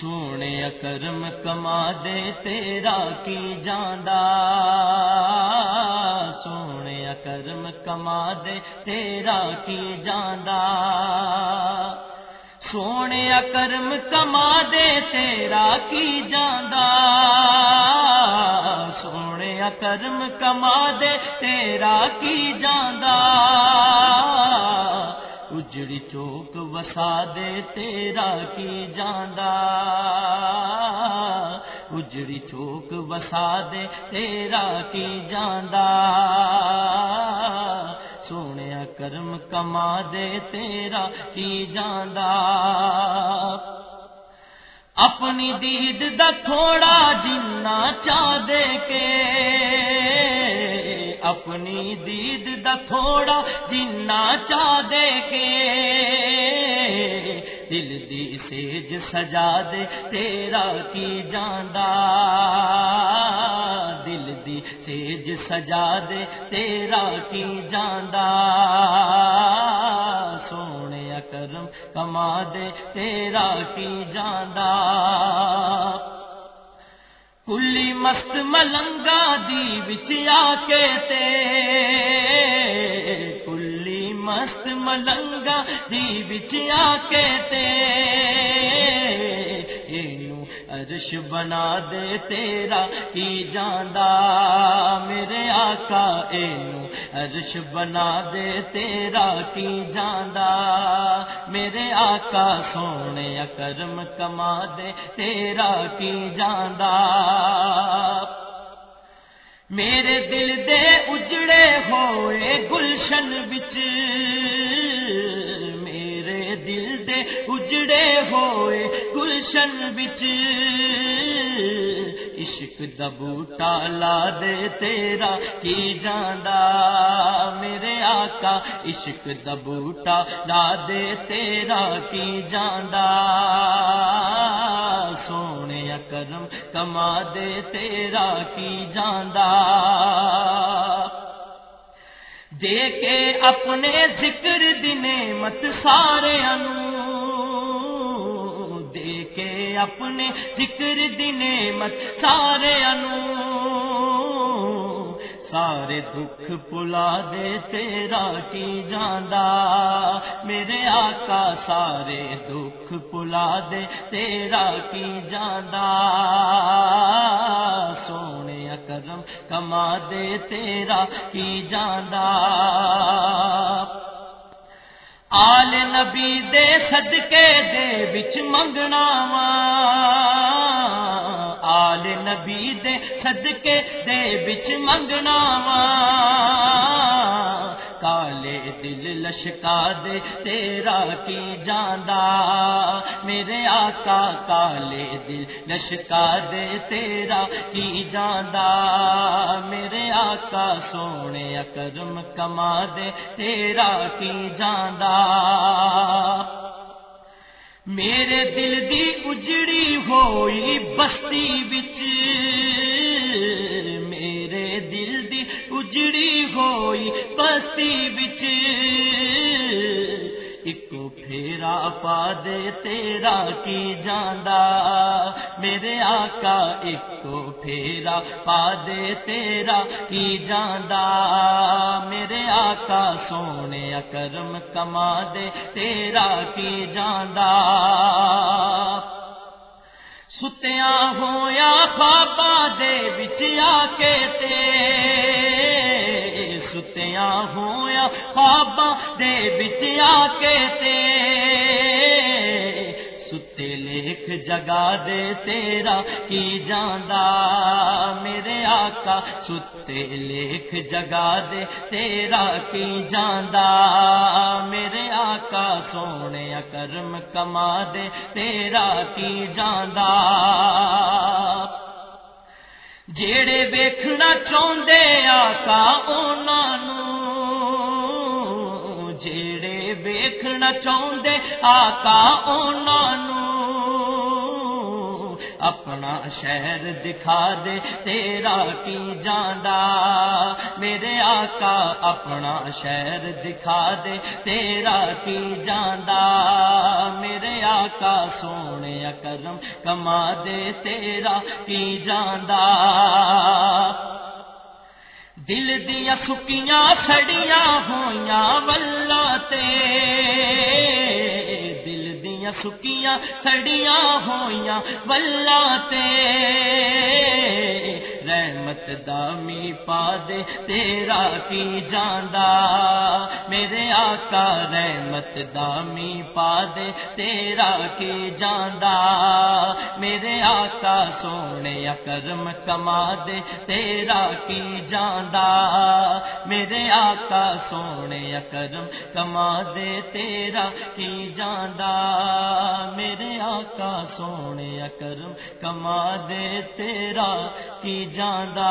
سونے کرم کما دے تیرا کی جاندا۔ سونے کرم کما دے تیرا کی جاندا۔ سونے کرم کما دے تیرا کی جاندا۔ سونے کرم کما دے تیرا کی جاندا۔ اجڑی چوک وسا دے تیرا کی جاندا اجڑی چوک وسا دے تیرا کی جاندا سونے کرم کما دے تیرا کی جاندا اپنی دید دا تھوڑا جنا چاہ دے کے اپنی دید دا تھوڑا جنا چاہ دے کے دل دی سیج سجا دے، تیرا کی جاندا؟ دل دی سیج سجا دے، تیرا کی جاندا؟ سونے کرم کما دے، تیرا کی جاندا؟ کلی مست ملنگا دی بچیا کے تے۔ کلی مست ملنگا دی بچیا کے تے۔ عرش بنا دے تیرا، کی جاندا میرے آقا اینو عرش بنا دے تیرا، کی جاندا میرے آقا، سونے کرم کما دے تیرا، کی جاندا میرے دل دے اجڑے ہوئے گلشن بچ اجڑے ہوئے گلشن بچ عشق دا بوٹا لا دے تیرا، کی جاندا میرے آقا؟ عشق دا بوٹا لا دے تیرا، کی جاندا سونے کرم کما دے تیرا، کی جاندا دے کے اپنے ذکر دنے مت سارے انو۔ دے کے اپنے ذکر دنے مت سارے انو سارے دکھ پلا دے، تیرا کی جاندا؟ میرے آقا، سارے دکھ پلا دے، تیرا کی جاندا؟ سونے کرم کما دے، تیرا کی جاندا؟ آل نبی دے صدقے دے بچ منگنا وا۔ آل نبی دے صدقے دے بچ منگنا وا۔ کالے دل لشکا دے تیرا کی جاندا میرے آقا کالے دل لشکا دے تیرا کی جاندا میرے آقا سونے کرم کما دے تیرا کی جاندا میرے دل دی اجڑی ہوئی بستی بچ اجڑی ہوئی بستی بچ ایکو پھیرا پا دے، تیرا کی جاندا؟ میرے آقا ایکو پھیرا پا دے، تیرا کی جاندا؟ میرے آقا سونے کرم کما دے، تیرا کی جاندا؟ ستیا ہویا خوابا دے بچ آ کے تے ستیا ہویا خوابا دے بچ کے ستے لکھ جگا دے تیرا کی جاندا میرے آقا ستے لکھ جگا دے تیرا کی جاندا میرے آقا سونے کرم کما دے تیرا کی جاندا جیڑے ویکھنا چاہتے آقا انہوں ویکھنا چاہتے آقا انہوں اپنا شہر دکھا دے، تیرا کی جاندہ میرے آقا اپنا شہر دکھا دے، تیرا کی جاندہ میرے آقا سونے کرم کما دے، تیرا کی جاندہ دل دیا سکیاں سڑیاں ہویاں ولہ تے سکیاں سڑیاں ہویاں ولہ تے رحمت دامی پا دے، تیرا کی جاندہ میرے آقا رحمت دامی پا دے، تیرا کی جاندہ میرے آقا سونے کرم کما دے، تیرا کی جاندہ میرے آقا سونے کرم کما دے، تیرا کی جاندہ میرے آقا سونے کرم کما دے تیرا کی جاندہ